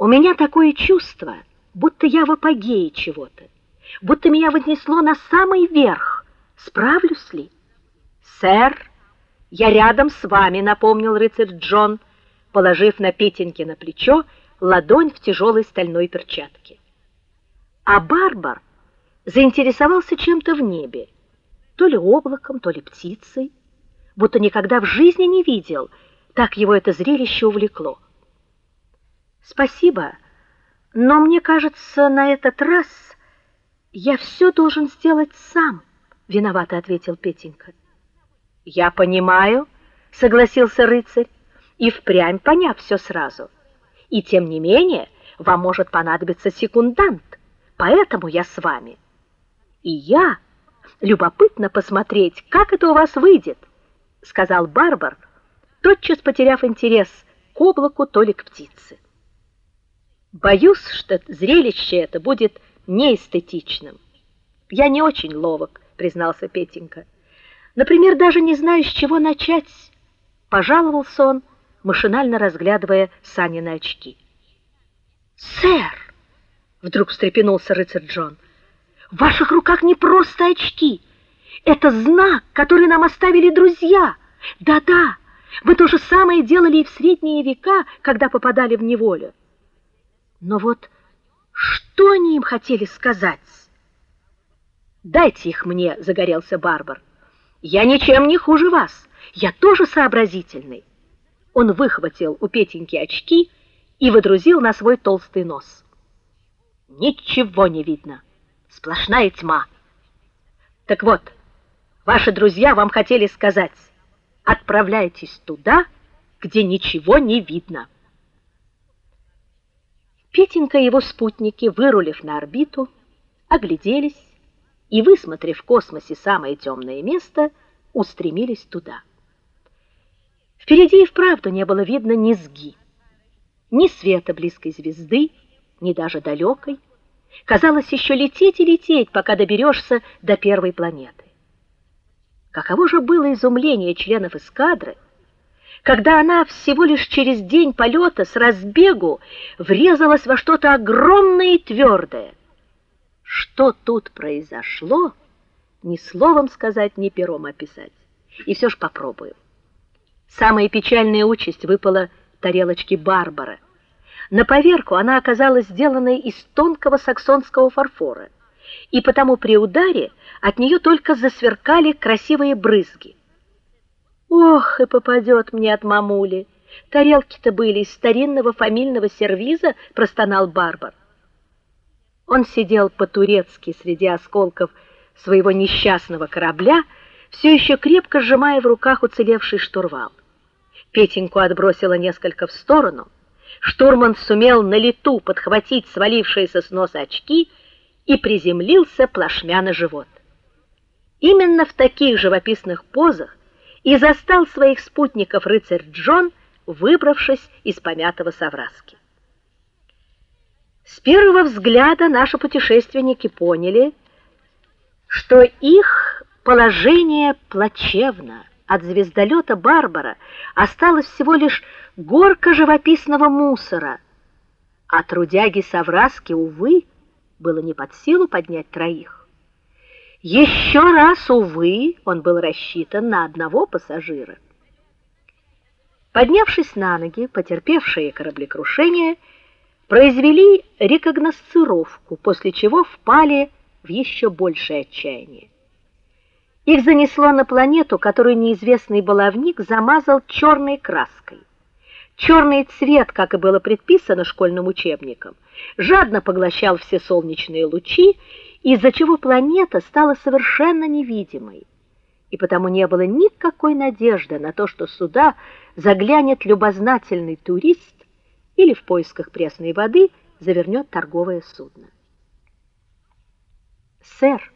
У меня такое чувство, будто я в апогее чего-то, будто меня вознесло на самый верх. Справлюсь ли? Сэр, я рядом с вами, напомнил рыцарь Джон, положив на Петеньке на плечо ладонь в тяжелой стальной перчатке. А Барбар заинтересовался чем-то в небе, то ли облаком, то ли птицей, будто никогда в жизни не видел, так его это зрелище увлекло. Спасибо, но мне кажется, на этот раз я все должен сделать сам, виновато ответил Петенька. Я понимаю, согласился рыцарь, и впрямь поняв все сразу. И тем не менее, вам может понадобиться секундант. Поэтому я с вами. И я любопытно посмотреть, как это у вас выйдет, сказал Барбар, тотчас потеряв интерес к облаку, то ли к птице. Боюсь, что зрелище это будет неэстетичным. Я не очень ловок, признался Петенька. Например, даже не знаю, с чего начать, пожаловался он, машинально разглядывая Санины очки. Сэр, вдруг встрепенулся рыцарь Джон. В ваших руках не просто очки. Это знак, который нам оставили друзья. Да-да. Вы то же самое делали и в средние века, когда попадали в неволю. Но вот что они им хотели сказать? Дайте их мне, загорелся Барбар. Я ничем не хуже вас. Я тоже сообразительный. Он выхватил у Петеньки очки и водрузил на свой толстый нос. Ничего не видно. Сплошная тьма. Так вот, ваши друзья вам хотели сказать: отправляйтесь туда, где ничего не видно. Петенька и его спутники, вырулив на орбиту, огляделись и, высмотрев в космосе самое темное место, устремились туда. Впереди и вправду не было видно низги, ни света близкой звезды, ни даже далекой. Казалось, еще лететь и лететь, пока доберешься до первой планеты. Каково же было изумление членов эскадры, когда она всего лишь через день полета с разбегу врезалась во что-то огромное и твердое. Что тут произошло, ни словом сказать, ни пером описать. И все ж попробую. Самая печальная участь выпала тарелочке Барбары. На поверку она оказалась сделанной из тонкого саксонского фарфора, и потому при ударе от нее только засверкали красивые брызги. Ох, и попадет мне от мамули. Тарелки-то были из старинного фамильного сервиза, простонал Барбар. Он сидел по-турецки среди осколков своего несчастного корабля, все еще крепко сжимая в руках уцелевший штурвал. Петеньку отбросило несколько в сторону. Штурман сумел на лету подхватить свалившиеся с носа очки и приземлился плашмя на живот. Именно в таких живописных позах и застал своих спутников рыцарь Джон, выбравшись из помятого совраски. С первого взгляда наши путешественники поняли, что их положение плачевно. От звездолета Барбара осталось всего лишь горка живописного мусора, а трудяги Савраски увы было не под силу поднять троих. Еще раз увы, он был рассчитан на одного пассажира. Поднявшись на ноги, потерпевшие кораблекрушение произвели рекогносцировку, после чего впали в еще большее отчаяние. Их занесло на планету, которую неизвестный баловник замазал черной краской. Черный цвет, как и было предписано школьным учебником, жадно поглощал все солнечные лучи, из-за чего планета стала совершенно невидимой. И потому не было никакой надежды на то, что сюда заглянет любознательный турист или в поисках пресной воды завернет торговое судно. Сэр,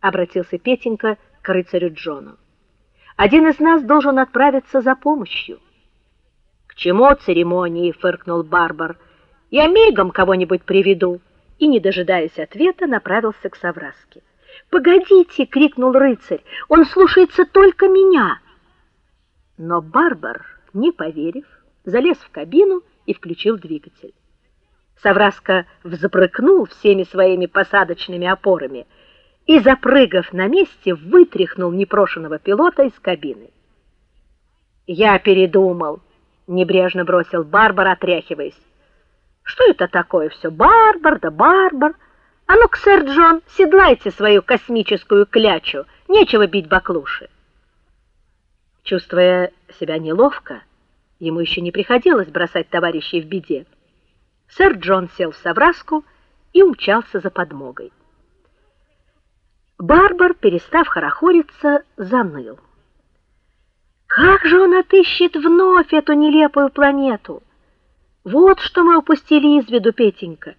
обратился Петенька к рыцарю Джону. Один из нас должен отправиться за помощью. К чему церемонии, фыркнул Барбар. Я мигом кого-нибудь приведу. И не дожидаясь ответа, направился к Савраске. "Погодите!" крикнул рыцарь. "Он слушается только меня". Но Барбар, не поверив, залез в кабину и включил двигатель. Савраска взбрыкнул всеми своими посадочными опорами и, запрыгав на месте, вытряхнул непрошенного пилота из кабины. Я передумал, небрежно бросил Барбар, отряхиваясь. Что это такое все Барбар да Барбар? А ну-ка, сэр Джон, седлайте свою космическую клячу, нечего бить баклуши. Чувствуя себя неловко, ему еще не приходилось бросать товарищей в беде. Сэр Джон сел в совраску и умчался за подмогой. Барбар, перестав хорохориться, заныл. Как же он отыщет вновь эту нелепую планету? Вот что мы упустили из виду, Петенька.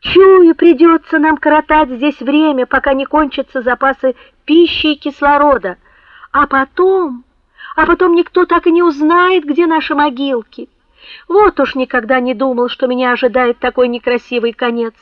Чую, придется нам коротать здесь время, пока не кончатся запасы пищи и кислорода, а потом, а потом никто так и не узнает, где наши могилки. Вот уж никогда не думал, что меня ожидает такой некрасивый конец.